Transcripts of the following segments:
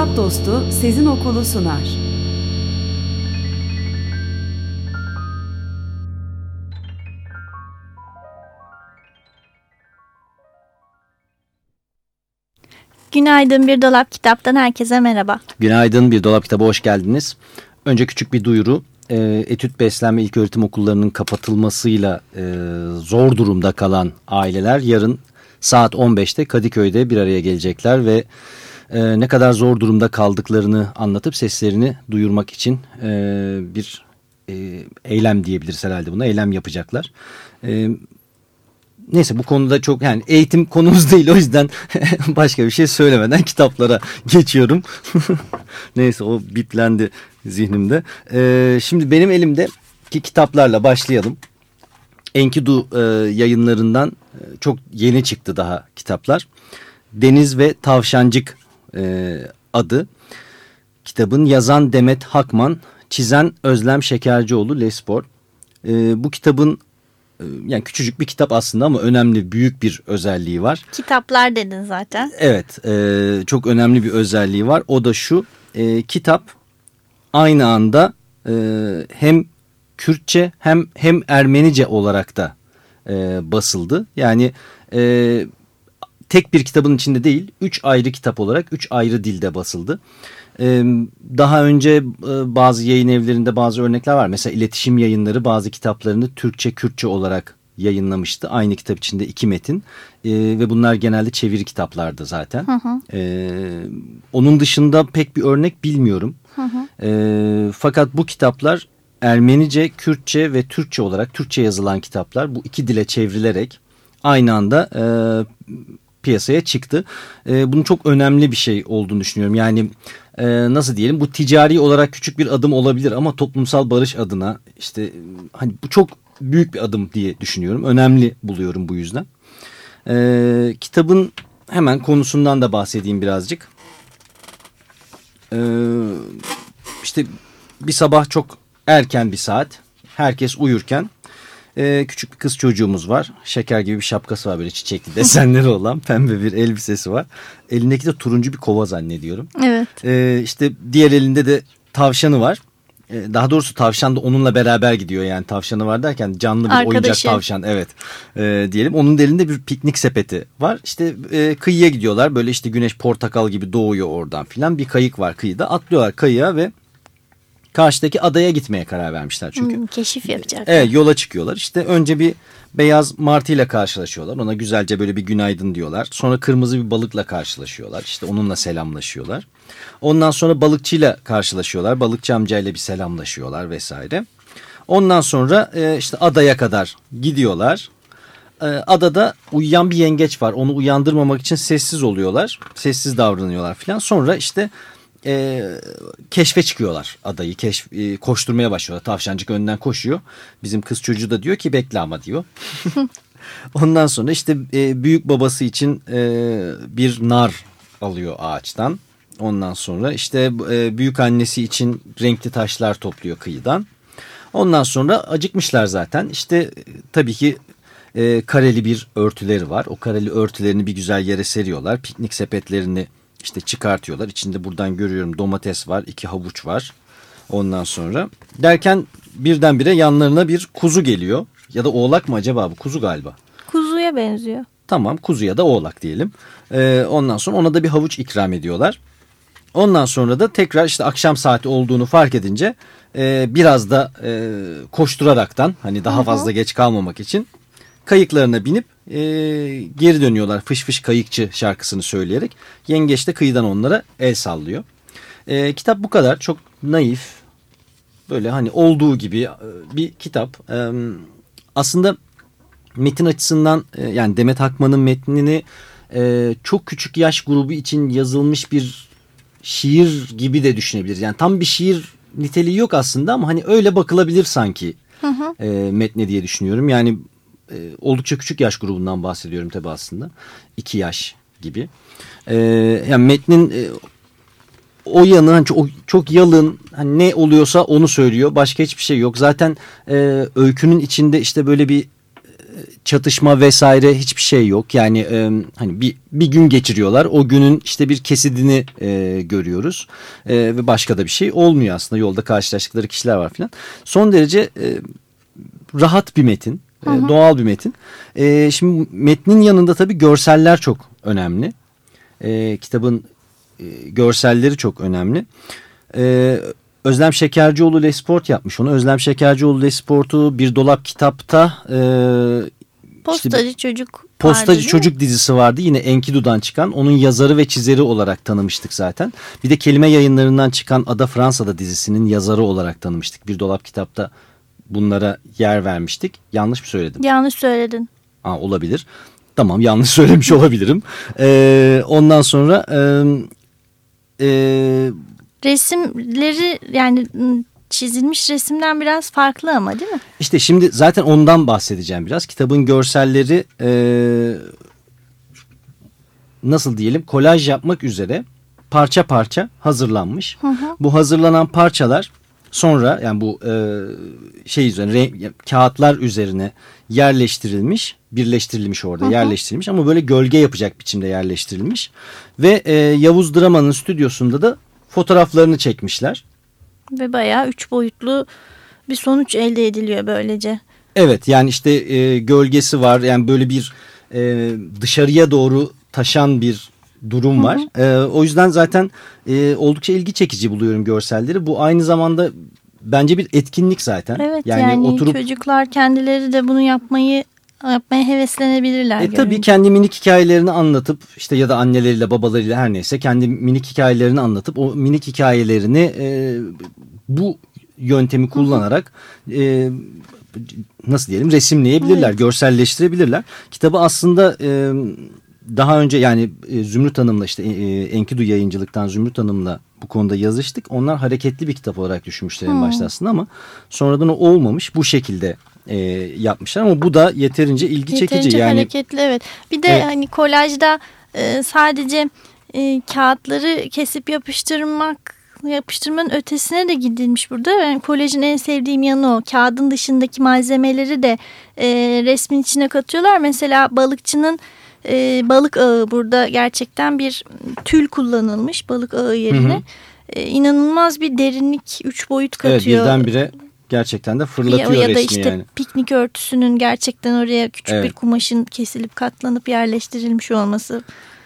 Kitap Dostu Sezin Okulu sunar. Günaydın Bir Dolap Kitap'tan herkese merhaba. Günaydın Bir Dolap Kitabı hoş geldiniz. Önce küçük bir duyuru. E, Etüt Beslenme İlköğretim Okullarının kapatılmasıyla e, zor durumda kalan aileler yarın saat 15'te Kadıköy'de bir araya gelecekler ve e, ne kadar zor durumda kaldıklarını anlatıp seslerini duyurmak için e, bir e, eylem diyebiliriz herhalde buna. Eylem yapacaklar. E, neyse bu konuda çok yani eğitim konumuz değil o yüzden başka bir şey söylemeden kitaplara geçiyorum. neyse o biplendi zihnimde. E, şimdi benim elimde ki kitaplarla başlayalım. Enkidu e, yayınlarından e, çok yeni çıktı daha kitaplar. Deniz ve Tavşancık e, adı. Kitabın yazan Demet Hakman, çizen Özlem Şekercioğlu Lespor. E, bu kitabın e, yani küçücük bir kitap aslında ama önemli büyük bir özelliği var. Kitaplar dedin zaten. Evet e, çok önemli bir özelliği var. O da şu e, kitap aynı anda e, hem Kürtçe hem hem Ermenice olarak da e, basıldı. Yani e, tek bir kitabın içinde değil, üç ayrı kitap olarak üç ayrı dilde basıldı. Ee, daha önce e, bazı yayın evlerinde bazı örnekler var. Mesela iletişim yayınları bazı kitaplarını Türkçe, Kürtçe olarak yayınlamıştı. Aynı kitap içinde iki metin ee, ve bunlar genelde çeviri kitaplardı zaten. Hı hı. Ee, onun dışında pek bir örnek bilmiyorum. Hı hı. Ee, fakat bu kitaplar Ermenice, Kürtçe ve Türkçe olarak Türkçe yazılan kitaplar bu iki dile çevrilerek aynı anda e, piyasaya çıktı. E, bunun çok önemli bir şey olduğunu düşünüyorum. Yani e, nasıl diyelim bu ticari olarak küçük bir adım olabilir ama toplumsal barış adına işte hani bu çok büyük bir adım diye düşünüyorum. Önemli buluyorum bu yüzden. E, kitabın hemen konusundan da bahsedeyim birazcık. E, işte bir sabah çok erken bir saat herkes uyurken ee, küçük bir kız çocuğumuz var. Şeker gibi bir şapkası var böyle çiçekli desenleri olan pembe bir elbisesi var. Elindeki de turuncu bir kova zannediyorum. Evet. Ee, işte diğer elinde de tavşanı var. Ee, daha doğrusu tavşan da onunla beraber gidiyor yani tavşanı var derken canlı bir Arkadaşı. oyuncak tavşan evet ee, diyelim. Onun da elinde bir piknik sepeti var işte e, kıyıya gidiyorlar böyle işte güneş portakal gibi doğuyor oradan filan bir kayık var kıyıda atlıyorlar kayığa ve karşıdaki adaya gitmeye karar vermişler çünkü. Hmm, keşif yapacak. Evet yola çıkıyorlar. İşte önce bir beyaz martıyla karşılaşıyorlar. Ona güzelce böyle bir günaydın diyorlar. Sonra kırmızı bir balıkla karşılaşıyorlar. İşte onunla selamlaşıyorlar. Ondan sonra balıkçıyla karşılaşıyorlar. Balıkçı amcayla bir selamlaşıyorlar vesaire. Ondan sonra e, işte adaya kadar gidiyorlar. E, adada uyuyan bir yengeç var. Onu uyandırmamak için sessiz oluyorlar. Sessiz davranıyorlar falan. Sonra işte e, keşfe çıkıyorlar adayı. Keşf, e, koşturmaya başlıyorlar. Tavşancık önden koşuyor. Bizim kız çocuğu da diyor ki bekle ama diyor. Ondan sonra işte e, büyük babası için e, bir nar alıyor ağaçtan. Ondan sonra işte e, büyük annesi için renkli taşlar topluyor kıyıdan. Ondan sonra acıkmışlar zaten. İşte tabii ki e, kareli bir örtüleri var. O kareli örtülerini bir güzel yere seriyorlar. Piknik sepetlerini işte çıkartıyorlar. İçinde buradan görüyorum domates var, iki havuç var. Ondan sonra derken birdenbire yanlarına bir kuzu geliyor. Ya da oğlak mı acaba bu? Kuzu galiba. Kuzuya benziyor. Tamam kuzuya da oğlak diyelim. Ee, ondan sonra ona da bir havuç ikram ediyorlar. Ondan sonra da tekrar işte akşam saati olduğunu fark edince e, biraz da e, koşturaraktan hani daha fazla geç kalmamak için kayıklarına binip e, geri dönüyorlar fış fış kayıkçı şarkısını söyleyerek. Yengeç de kıyıdan onlara el sallıyor. E, kitap bu kadar çok naif böyle hani olduğu gibi e, bir kitap. E, aslında metin açısından e, yani Demet Akman'ın metnini e, çok küçük yaş grubu için yazılmış bir şiir gibi de düşünebiliriz. Yani tam bir şiir niteliği yok aslında ama hani öyle bakılabilir sanki Hı hı. e, metne diye düşünüyorum. Yani e, oldukça küçük yaş grubundan bahsediyorum tabii aslında. iki yaş gibi. E, yani metnin e, o yanı hani çok, çok yalın hani ne oluyorsa onu söylüyor. Başka hiçbir şey yok. Zaten e, öykünün içinde işte böyle bir e, çatışma vesaire hiçbir şey yok. Yani e, hani bir bir gün geçiriyorlar. O günün işte bir kesidini e, görüyoruz. E, ve başka da bir şey olmuyor aslında. Yolda karşılaştıkları kişiler var filan. Son derece e, rahat bir metin. E, doğal bir metin. E, şimdi metnin yanında tabii görseller çok önemli. E, kitabın e, görselleri çok önemli. E, Özlem Şekercioğlu Lesport yapmış onu. Özlem Şekercioğlu Lesport'u bir dolap kitapta e, Postacı çocuk Postacı vardı? Çocuk dizisi vardı yine Enkidu'dan çıkan. Onun yazarı ve çizeri olarak tanımıştık zaten. Bir de kelime yayınlarından çıkan Ada Fransa'da dizisinin yazarı olarak tanımıştık. Bir dolap kitapta bunlara yer vermiştik. Yanlış mı söyledim? Yanlış söyledin. Aa, olabilir. Tamam yanlış söylemiş olabilirim. Ee, ondan sonra e, e, Resimleri yani ım, çizilmiş resimden biraz farklı ama değil mi? işte şimdi zaten ondan bahsedeceğim biraz. Kitabın görselleri e, nasıl diyelim kolaj yapmak üzere parça parça hazırlanmış. Hı hı. Bu hazırlanan parçalar sonra yani bu e, şey üzerine renk- kağıtlar üzerine yerleştirilmiş, birleştirilmiş orada Hı hı. yerleştirilmiş ama böyle gölge yapacak biçimde yerleştirilmiş ve e, Yavuz Drama'nın stüdyosunda da fotoğraflarını çekmişler. Ve bayağı üç boyutlu bir sonuç elde ediliyor böylece. Evet yani işte e, gölgesi var yani böyle bir e, dışarıya doğru taşan bir durum var. E, o yüzden zaten e, oldukça ilgi çekici buluyorum görselleri. Bu aynı zamanda bence bir etkinlik zaten. Evet yani, oturup çocuklar kendileri de bunu yapmayı yapmaya heveslenebilirler. E tabii kendi minik hikayelerini anlatıp işte ya da anneleriyle babalarıyla her neyse kendi minik hikayelerini anlatıp o minik hikayelerini e, bu yöntemi kullanarak e, nasıl diyelim resimleyebilirler, Evet. görselleştirebilirler. Kitabı aslında e, daha önce yani e, Zümrüt Hanım'la işte e, Enkidu yayıncılıktan Zümrüt Hanım'la bu konuda yazıştık. Onlar hareketli bir kitap olarak düşünmüşler en Hmm. başta aslında ama sonradan o olmamış bu şekilde e, yapmışlar ama bu da yeterince ilgi çekici. Yeterince Yani hareketli evet. Bir de Evet. hani kolajda e, sadece e, kağıtları kesip yapıştırmak yapıştırmanın ötesine de gidilmiş burada. Yani kolajın en sevdiğim yanı o. Kağıdın dışındaki malzemeleri de e, resmin içine katıyorlar. Mesela balıkçının e, balık ağı burada gerçekten bir tül kullanılmış balık ağı yerine. Hı hı. E, inanılmaz bir derinlik, üç boyut evet katıyor. birdenbire gerçekten de fırlatıyor ya, ya da işte yani. piknik örtüsünün gerçekten oraya küçük Evet. bir kumaşın kesilip katlanıp yerleştirilmiş olması.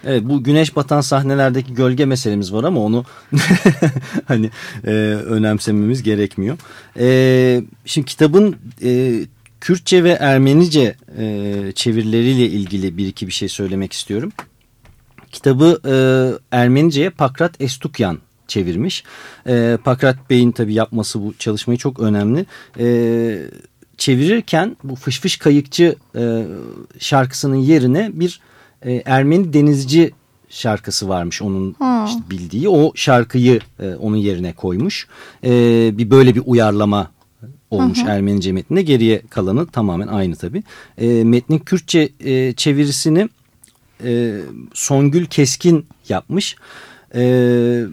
Evet bu güneş batan sahnelerdeki gölge meselemiz var ama onu hani e, önemsememiz gerekmiyor. E, şimdi kitabın e, Kürtçe ve Ermenice e, çevirileriyle ilgili bir iki bir şey söylemek istiyorum. Kitabı e, Ermenice'ye Pakrat Estukyan çevirmiş. E, Pakrat Bey'in tabii yapması bu çalışmayı çok önemli. E, çevirirken bu Fış Fış Kayıkçı e, şarkısının yerine bir e, Ermeni denizci şarkısı varmış onun Hmm. işte bildiği. O şarkıyı e, onun yerine koymuş. E, bir böyle bir uyarlama olmuş Ermenice metninde. Geriye kalanı tamamen aynı tabii. E, metnin Kürtçe e, çevirisini e, Songül Keskin yapmış. E,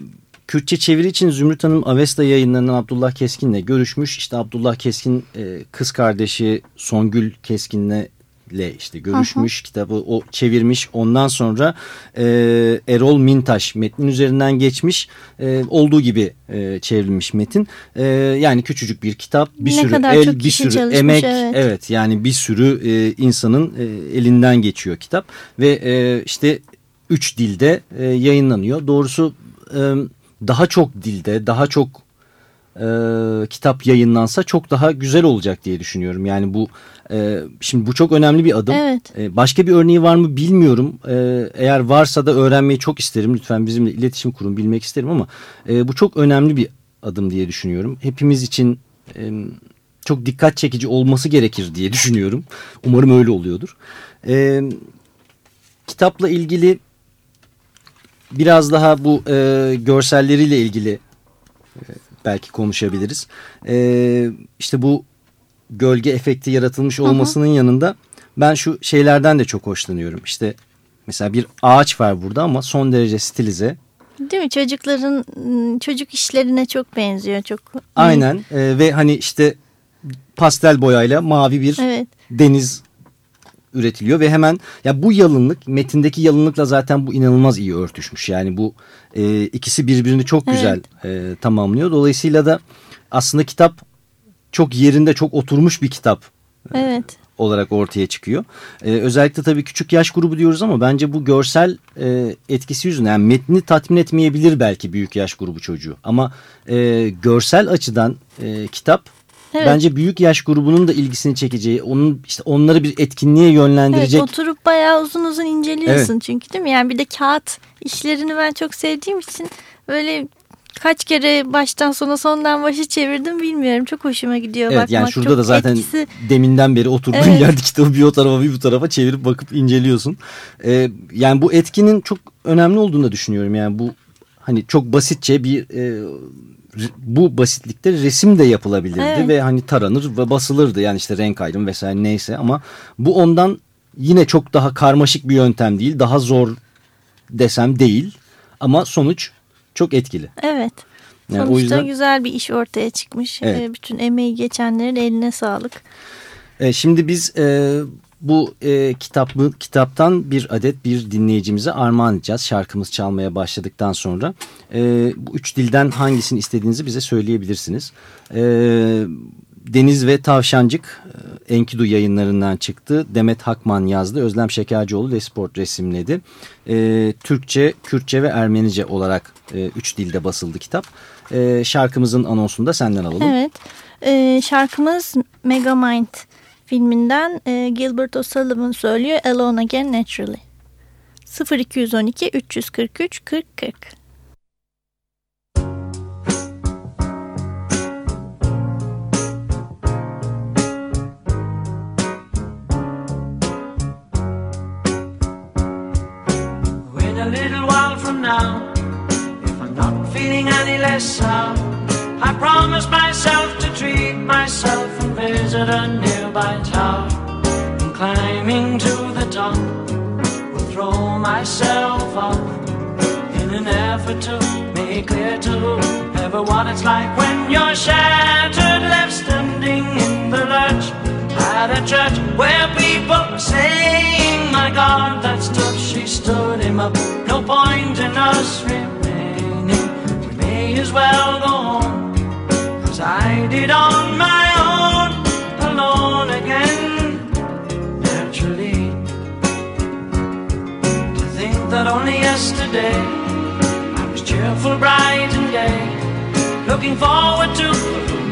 Kürtçe çeviri için Zümrüt Hanım Avesta yayınlarından Abdullah Keskin'le görüşmüş. İşte Abdullah Keskin e, kız kardeşi Songül Keskin'le ile işte görüşmüş kitabı o çevirmiş. Ondan sonra e, Erol Mintaş metnin üzerinden geçmiş. E, olduğu gibi e, çevrilmiş metin. E, yani küçücük bir kitap bir Ne sürü el bir sürü çalışmış, emek. evet. evet yani bir sürü e, insanın e, elinden geçiyor kitap. Ve e, işte üç dilde e, yayınlanıyor. Doğrusu e, daha çok dilde daha çok e, kitap yayınlansa çok daha güzel olacak diye düşünüyorum. Yani bu şimdi bu çok önemli bir adım. Evet. E, başka bir örneği var mı bilmiyorum. E, eğer varsa da öğrenmeyi çok isterim. Lütfen bizimle iletişim kurun bilmek isterim ama e, bu çok önemli bir adım diye düşünüyorum. Hepimiz için çok dikkat çekici olması gerekir diye düşünüyorum. Umarım öyle oluyordur. Kitapla ilgili biraz daha bu e, görselleriyle ilgili e, belki konuşabiliriz. İşte bu gölge efekti yaratılmış olmasının hı hı. yanında ben şu şeylerden de çok hoşlanıyorum. İşte mesela bir ağaç var burada ama son derece stilize. Değil mi? Çocukların çocuk işlerine çok benziyor. çok. Aynen e, ve hani işte pastel boyayla mavi bir evet. deniz üretiliyor ve hemen ya bu yalınlık metindeki yalınlıkla zaten bu inanılmaz iyi örtüşmüş. Yani bu e, ikisi birbirini çok güzel evet. e, tamamlıyor. Dolayısıyla da aslında kitap çok yerinde çok oturmuş bir kitap. E, evet. olarak ortaya çıkıyor. Ee, özellikle tabii küçük yaş grubu diyoruz ama bence bu görsel e, etkisi yüzünden yani metni tatmin etmeyebilir belki büyük yaş grubu çocuğu. Ama e, görsel açıdan e, kitap Evet. Bence büyük yaş grubunun da ilgisini çekeceği, onun işte onları bir etkinliğe yönlendirecek. Evet, oturup bayağı uzun uzun inceliyorsun evet. çünkü değil mi? Yani bir de kağıt işlerini ben çok sevdiğim için böyle kaç kere baştan sona sondan başı çevirdim bilmiyorum. Çok hoşuma gidiyor evet, bakmak. Yani şurada da zaten etkisi... deminden beri oturduğun evet. yerde kitabı bir o tarafa bir bu tarafa çevirip bakıp inceliyorsun. Ee, yani bu etkinin çok önemli olduğunu da düşünüyorum. Yani bu hani çok basitçe bir e, bu basitlikte resim de yapılabilirdi evet. ve hani taranır ve basılırdı. Yani işte renk ayrım vesaire neyse ama bu ondan yine çok daha karmaşık bir yöntem değil. Daha zor desem değil ama sonuç çok etkili. Evet. Yani Sonuçta o yüzden, güzel bir iş ortaya çıkmış. Evet. Ee, bütün emeği geçenlerin eline sağlık. Ee, şimdi biz e, bu e, kitabı, kitaptan bir adet bir dinleyicimize armağan edeceğiz. Şarkımız çalmaya başladıktan sonra. E, bu üç dilden hangisini istediğinizi bize söyleyebilirsiniz. E, Deniz ve Tavşancık e, Enkidu yayınlarından çıktı. Demet Hakman yazdı. Özlem Şekercioğlu Desport resimledi. E, Türkçe, Kürtçe ve Ermenice olarak e, üç dilde basıldı kitap. E, şarkımızın anonsunu da senden alalım. Evet. E, şarkımız Megamind filminden e, Gilbert O'Sullivan söylüyor Alone Again Naturally. 0212 343 40 now. If I'm not feeling any less sound, I promise myself to treat myself and visit a nearby tower. And climbing to the top, will throw myself up in an effort to make clear to whoever what it's like when you're shattered, left standing in the lurch at a church where people are saying, My God, that's tough. She stood him up. Well go on. Cause I did on my own, alone again, naturally. To think that only yesterday I was cheerful, bright and gay, looking forward to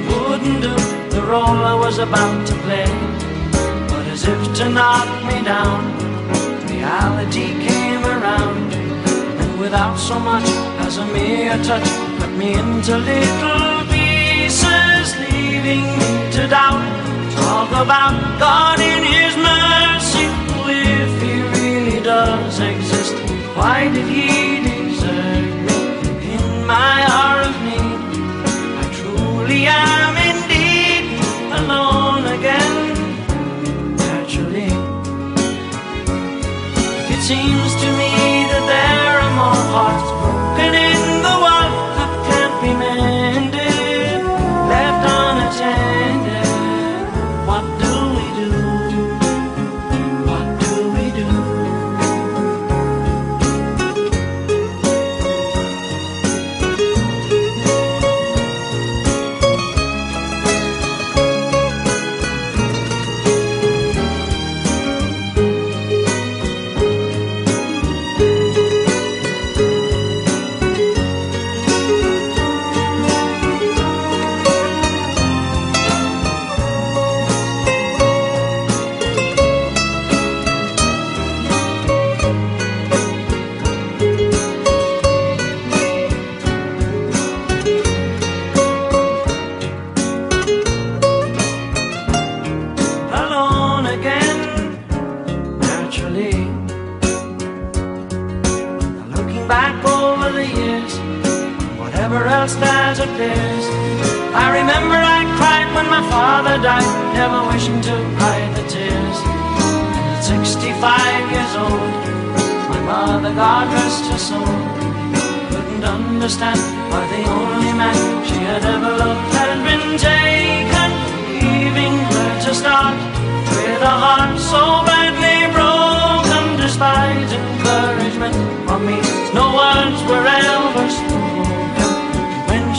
what wouldn't do the role I was about to play. But as if to knock me down, reality came around, and without so much as a mere touch, me into little pieces, leaving me to doubt. Talk about God in His mercy. If He really does exist, why did He desert me in my hour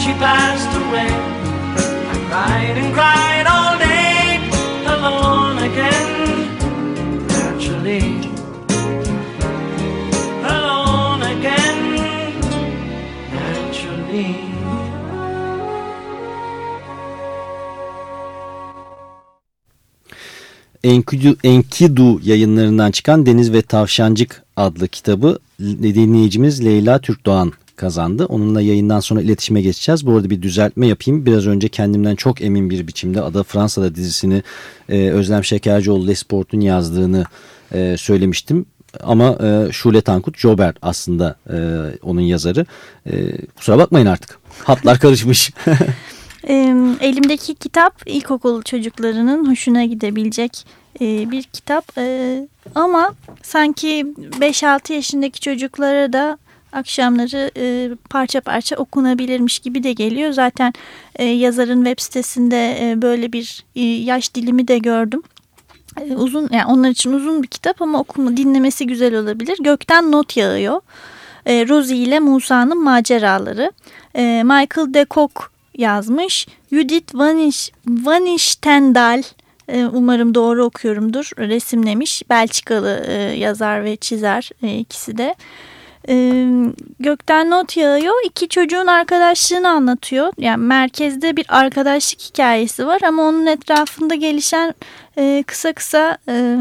she passed away, I cried and cried all day, alone again. Naturally, alone again. Naturally. Enkidu, Enkidu yayınlarından çıkan Deniz ve Tavşancık adlı kitabı dinleyicimiz Leyla Türkdoğan kazandı. Onunla yayından sonra iletişime geçeceğiz. Bu arada bir düzeltme yapayım. Biraz önce kendimden çok emin bir biçimde Ada Fransa'da dizisini e, Özlem Şekercioğlu Lesport'un yazdığını e, söylemiştim. Ama e, Şule Tankut Jober aslında e, onun yazarı. E, kusura bakmayın artık. Hatlar karışmış. Elimdeki kitap ilkokul çocuklarının hoşuna gidebilecek e, bir kitap. E, ama sanki 5-6 yaşındaki çocuklara da akşamları e, parça parça okunabilirmiş gibi de geliyor. Zaten e, yazarın web sitesinde e, böyle bir e, yaş dilimi de gördüm. E, uzun yani onlar için uzun bir kitap ama okuma dinlemesi güzel olabilir. Gökten not yağıyor. E, Rosie ile Musa'nın maceraları. E, Michael de Kock yazmış. Judith Vanish, Vanistendal e, umarım doğru okuyorumdur resimlemiş. Belçikalı e, yazar ve çizer e, ikisi de. E, gökten not yağıyor. İki çocuğun arkadaşlığını anlatıyor. Yani merkezde bir arkadaşlık hikayesi var ama onun etrafında gelişen e, kısa kısa e,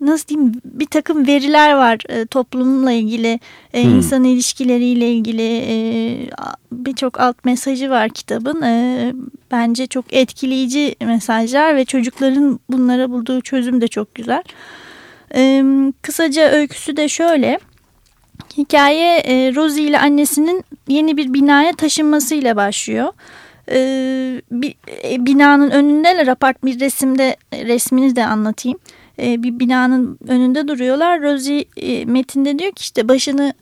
nasıl diyeyim bir takım veriler var e, toplumla ilgili, e, hmm. insan ilişkileriyle ilgili e, birçok alt mesajı var kitabın. E, bence çok etkileyici mesajlar ve çocukların bunlara bulduğu çözüm de çok güzel. E, kısaca öyküsü de şöyle. Hikaye e, Rosie ile annesinin yeni bir binaya taşınmasıyla başlıyor. Ee, bir, e, binanın önündeler apart bir resimde resmini de anlatayım. Ee, bir binanın önünde duruyorlar. Rosie e, metinde diyor ki işte başını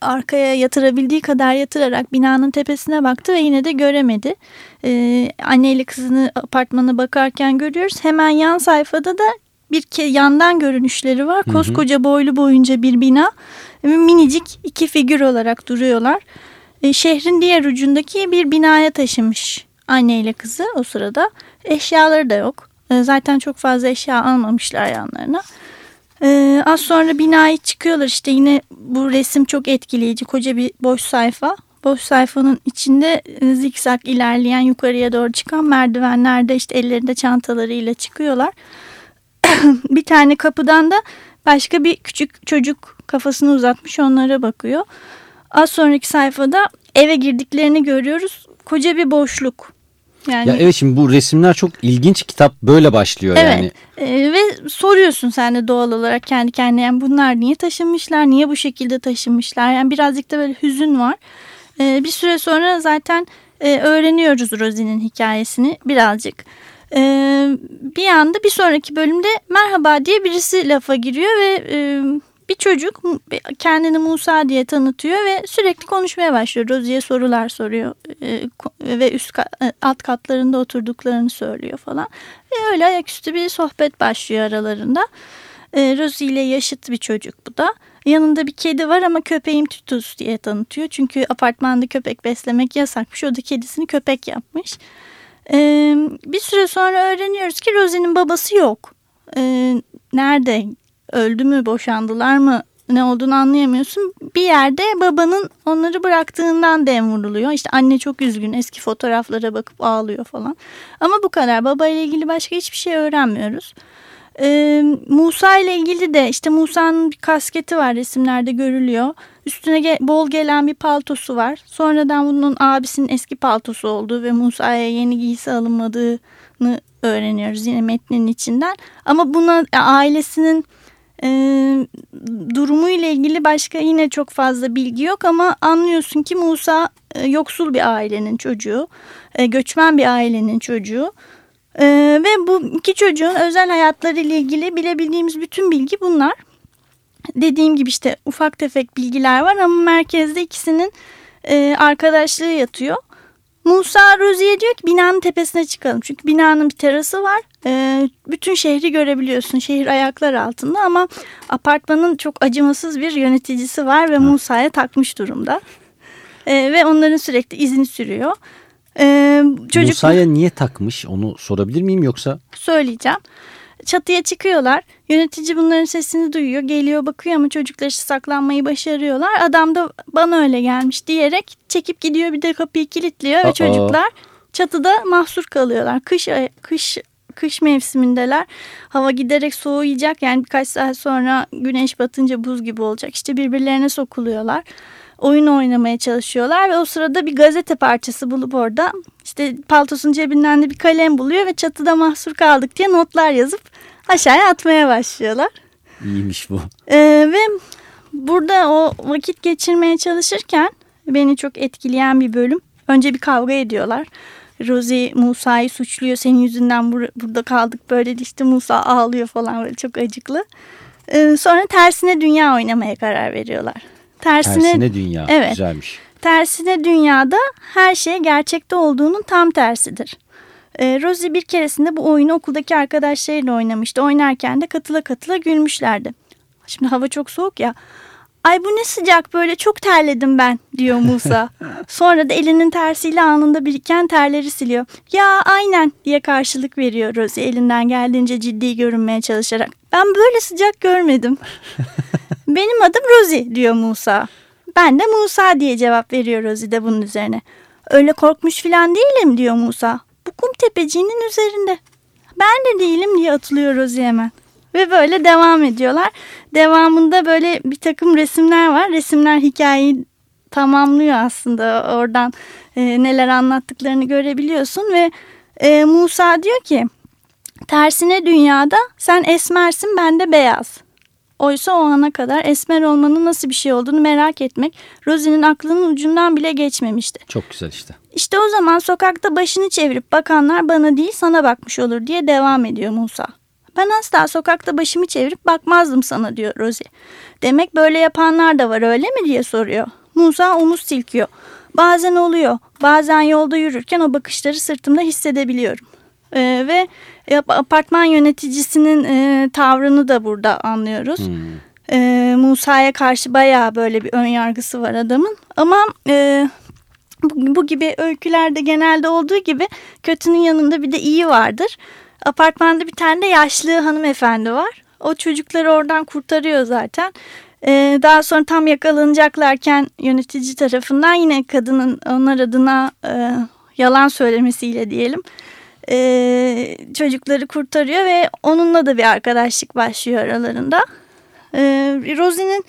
arkaya yatırabildiği kadar yatırarak binanın tepesine baktı ve yine de göremedi. Ee, anneyle kızını apartmana bakarken görüyoruz. Hemen yan sayfada da bir yandan görünüşleri var. Koskoca boylu boyunca bir bina. Minicik iki figür olarak duruyorlar. Ee, şehrin diğer ucundaki bir binaya taşımış anneyle kızı o sırada. Eşyaları da yok. Ee, zaten çok fazla eşya almamışlar yanlarına. Ee, az sonra binayı çıkıyorlar işte yine bu resim çok etkileyici koca bir boş sayfa. Boş sayfanın içinde e, zikzak ilerleyen yukarıya doğru çıkan merdivenlerde işte ellerinde çantalarıyla çıkıyorlar. bir tane kapıdan da başka bir küçük çocuk kafasını uzatmış onlara bakıyor. Az sonraki sayfada eve girdiklerini görüyoruz. Koca bir boşluk. Yani, ya evet şimdi bu resimler çok ilginç kitap böyle başlıyor evet, yani. E, ve soruyorsun sen de doğal olarak kendi kendine yani bunlar niye taşınmışlar niye bu şekilde taşınmışlar yani birazcık da böyle hüzün var. E, bir süre sonra zaten e, öğreniyoruz Rosie'nin hikayesini birazcık. E, bir anda bir sonraki bölümde merhaba diye birisi lafa giriyor ve... E, bir çocuk kendini Musa diye tanıtıyor ve sürekli konuşmaya başlıyor. Rosie'ye sorular soruyor e, ve üst e, alt katlarında oturduklarını söylüyor falan. Ve öyle ayaküstü bir sohbet başlıyor aralarında. E, Rosie ile yaşıt bir çocuk bu da. Yanında bir kedi var ama köpeğim Titus diye tanıtıyor. Çünkü apartmanda köpek beslemek yasakmış. O da kedisini köpek yapmış. Bir süre sonra öğreniyoruz ki Rosie'nin babası yok. Nerede öldü mü boşandılar mı ne olduğunu anlayamıyorsun. Bir yerde babanın onları bıraktığından dem vuruluyor. İşte anne çok üzgün eski fotoğraflara bakıp ağlıyor falan. Ama bu kadar baba ile ilgili başka hiçbir şey öğrenmiyoruz. Musa ile ilgili de işte Musa'nın bir kasketi var resimlerde görülüyor. Üstüne bol gelen bir paltosu var. Sonradan bunun abisinin eski paltosu olduğu ve Musa'ya yeni giysi alınmadığını öğreniyoruz yine metnin içinden. Ama buna ailesinin E, durumu ile ilgili başka yine çok fazla bilgi yok ama anlıyorsun ki Musa e, yoksul bir ailenin çocuğu, e, göçmen bir ailenin çocuğu. E, ve bu iki çocuğun özel hayatları ile ilgili bilebildiğimiz bütün bilgi bunlar. Dediğim gibi işte ufak tefek bilgiler var ama merkezde ikisinin e, arkadaşlığı yatıyor. Musa Rozi'ye diyor ki binanın tepesine çıkalım. Çünkü binanın bir terası var. E, bütün şehri görebiliyorsun. Şehir ayaklar altında ama apartmanın çok acımasız bir yöneticisi var ve Musa'ya takmış durumda. E, ve onların sürekli izini sürüyor. E, çocuk... Musa'ya niye takmış onu sorabilir miyim yoksa? Söyleyeceğim. Çatıya çıkıyorlar. Yönetici bunların sesini duyuyor. Geliyor bakıyor ama çocuklar işte saklanmayı başarıyorlar. Adam da bana öyle gelmiş diyerek çekip gidiyor bir de kapıyı kilitliyor. Aa. Ve çocuklar çatıda mahsur kalıyorlar. Kış, kış, kış mevsimindeler. Hava giderek soğuyacak. Yani birkaç saat sonra güneş batınca buz gibi olacak. İşte birbirlerine sokuluyorlar. Oyun oynamaya çalışıyorlar ve o sırada bir gazete parçası bulup orada işte paltosunun cebinden de bir kalem buluyor ve çatıda mahsur kaldık diye notlar yazıp aşağıya atmaya başlıyorlar. İyiymiş bu. Ee, ve burada o vakit geçirmeye çalışırken beni çok etkileyen bir bölüm. Önce bir kavga ediyorlar. Rosie Musa'yı suçluyor. Senin yüzünden bur burada kaldık böyle işte Musa ağlıyor falan böyle çok acıklı. Ee, sonra tersine dünya oynamaya karar veriyorlar. Tersine, Tersine dünya. Evet. Güzelmiş. Tersine dünyada her şey gerçekte olduğunun tam tersidir. Ee, Rosie bir keresinde bu oyunu okuldaki arkadaşlarıyla oynamıştı. Oynarken de katıla katıla gülmüşlerdi. Şimdi hava çok soğuk ya. Ay bu ne sıcak böyle çok terledim ben diyor Musa. Sonra da elinin tersiyle anında biriken terleri siliyor. Ya aynen diye karşılık veriyor Rosie elinden geldiğince ciddi görünmeye çalışarak. Ben böyle sıcak görmedim. Benim adım Rosie diyor Musa. Ben de Musa diye cevap veriyor Rosie de bunun üzerine. Öyle korkmuş filan değilim diyor Musa. Bu kum tepeciğinin üzerinde. Ben de değilim diye atılıyor Rosie hemen. Ve böyle devam ediyorlar. Devamında böyle bir takım resimler var. Resimler hikayeyi tamamlıyor aslında. Oradan e, neler anlattıklarını görebiliyorsun. Ve e, Musa diyor ki tersine dünyada sen esmersin ben de beyaz. Oysa o ana kadar esmer olmanın nasıl bir şey olduğunu merak etmek Rosie'nin aklının ucundan bile geçmemişti. Çok güzel işte. İşte o zaman sokakta başını çevirip bakanlar bana değil sana bakmış olur diye devam ediyor Musa. Ben asla sokakta başımı çevirip bakmazdım sana diyor Rosie. Demek böyle yapanlar da var öyle mi diye soruyor. Musa omuz silkiyor. Bazen oluyor. Bazen yolda yürürken o bakışları sırtımda hissedebiliyorum. Ee, ve apartman yöneticisinin e, tavrını da burada anlıyoruz. Hmm. Ee, Musa'ya karşı bayağı böyle bir ön yargısı var adamın. Ama e, bu, bu gibi öykülerde genelde olduğu gibi kötünün yanında bir de iyi vardır. Apartmanda bir tane de yaşlı hanımefendi var. O çocukları oradan kurtarıyor zaten. Ee, daha sonra tam yakalanacaklarken yönetici tarafından yine kadının onlar adına e, yalan söylemesiyle diyelim e, çocukları kurtarıyor ve onunla da bir arkadaşlık başlıyor aralarında. E, Rosie'nin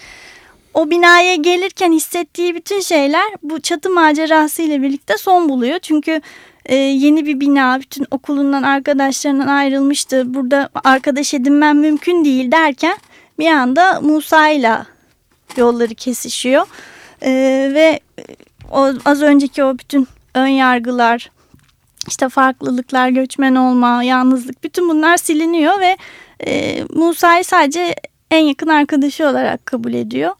o binaya gelirken hissettiği bütün şeyler bu çatı macerası ile birlikte son buluyor. Çünkü e, yeni bir bina, bütün okulundan arkadaşlarından ayrılmıştı. Burada arkadaş edinmem mümkün değil derken bir anda Musa ile yolları kesişiyor. E, ve o, az önceki o bütün ön yargılar, işte farklılıklar, göçmen olma, yalnızlık bütün bunlar siliniyor ve e, Musa'yı sadece en yakın arkadaşı olarak kabul ediyor.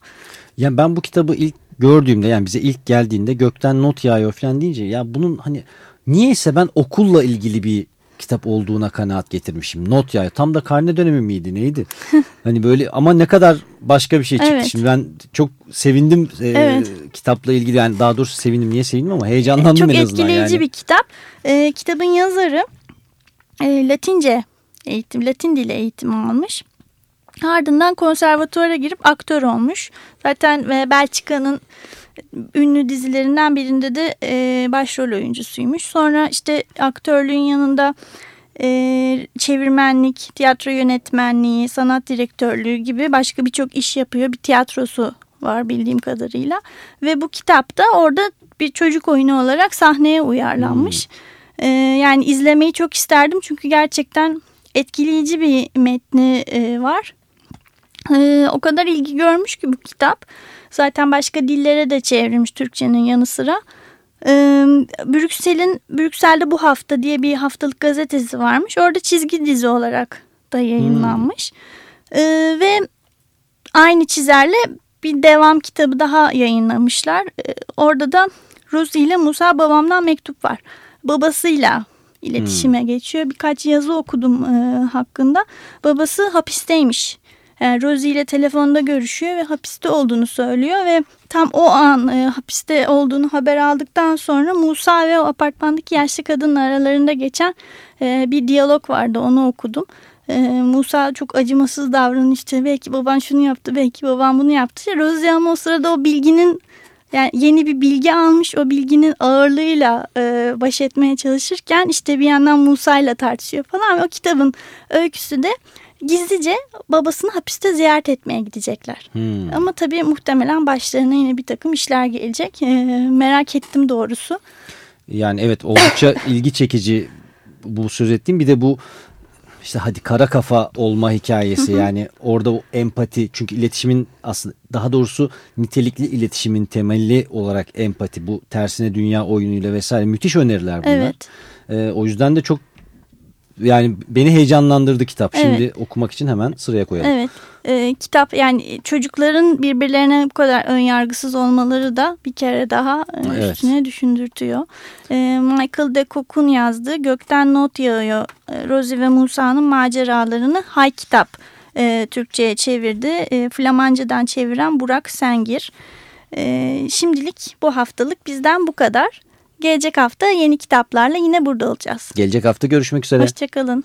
Yani ben bu kitabı ilk gördüğümde yani bize ilk geldiğinde gökten not yağıyor falan deyince ya bunun hani niyeyse ben okulla ilgili bir kitap olduğuna kanaat getirmişim. Not yağıyor. Tam da karne dönemi miydi neydi? hani böyle ama ne kadar başka bir şey çıktı. Evet. Şimdi ben çok sevindim e, Evet. kitapla ilgili yani daha doğrusu sevindim. Niye sevindim ama heyecanlandım Çok en azından etkileyici yani. bir kitap. E, kitabın yazarı e, Latince eğitim, Latin dili eğitimi almış. Ardından konservatuvara girip aktör olmuş. Zaten e, Belçika'nın ünlü dizilerinden birinde de e, başrol oyuncusuymuş. Sonra işte aktörlüğün yanında e, çevirmenlik, tiyatro yönetmenliği, sanat direktörlüğü gibi başka birçok iş yapıyor. Bir tiyatrosu var bildiğim kadarıyla. Ve bu kitapta orada bir çocuk oyunu olarak sahneye uyarlanmış. E, yani izlemeyi çok isterdim çünkü gerçekten etkileyici bir metni e, var. E, o kadar ilgi görmüş ki bu kitap. Zaten başka dillere de çevrilmiş Türkçenin yanı sıra. E, Brüksel'in Brüksel'de bu hafta diye bir haftalık gazetesi varmış. Orada çizgi dizi olarak da yayınlanmış. E, ve aynı çizerle bir devam kitabı daha yayınlamışlar. E, orada da Rosie ile Musa babamdan mektup var. Babasıyla iletişime hmm. geçiyor. Birkaç yazı okudum e, hakkında. Babası hapisteymiş. Yani Rosie ile telefonda görüşüyor ve hapiste olduğunu söylüyor ve tam o an e, hapiste olduğunu haber aldıktan sonra Musa ve o apartmandaki yaşlı kadının aralarında geçen e, bir diyalog vardı onu okudum. E, Musa çok acımasız davranıştı. Belki baban şunu yaptı, belki baban bunu yaptı. Rosie ama o sırada o bilginin yani yeni bir bilgi almış o bilginin ağırlığıyla e, baş etmeye çalışırken işte bir yandan Musa ile tartışıyor falan. Ve o kitabın öyküsü de gizlice babasını hapiste ziyaret etmeye gidecekler. Hmm. Ama tabii muhtemelen başlarına yine bir takım işler gelecek. E, merak ettim doğrusu. Yani evet oldukça ilgi çekici bu söz ettiğim bir de bu işte hadi kara kafa olma hikayesi yani orada o empati çünkü iletişimin aslında daha doğrusu nitelikli iletişimin temeli olarak empati bu tersine dünya oyunuyla vesaire müthiş öneriler bunlar. Evet. Ee, o yüzden de çok yani beni heyecanlandırdı kitap. Evet. Şimdi okumak için hemen sıraya koyalım. Evet. E, kitap yani çocukların birbirlerine bu kadar ön yargısız olmaları da bir kere daha e, evet. üstüne düşündürtüyor. E, Michael de Cook'un yazdığı Gökten Not Yağıyor e, Rosie ve Musa'nın maceralarını Hay Kitap e, Türkçe'ye çevirdi. E, Flamanca'dan çeviren Burak Sengir. E, şimdilik bu haftalık bizden bu kadar. Gelecek hafta yeni kitaplarla yine burada olacağız. Gelecek hafta görüşmek üzere. Hoşçakalın.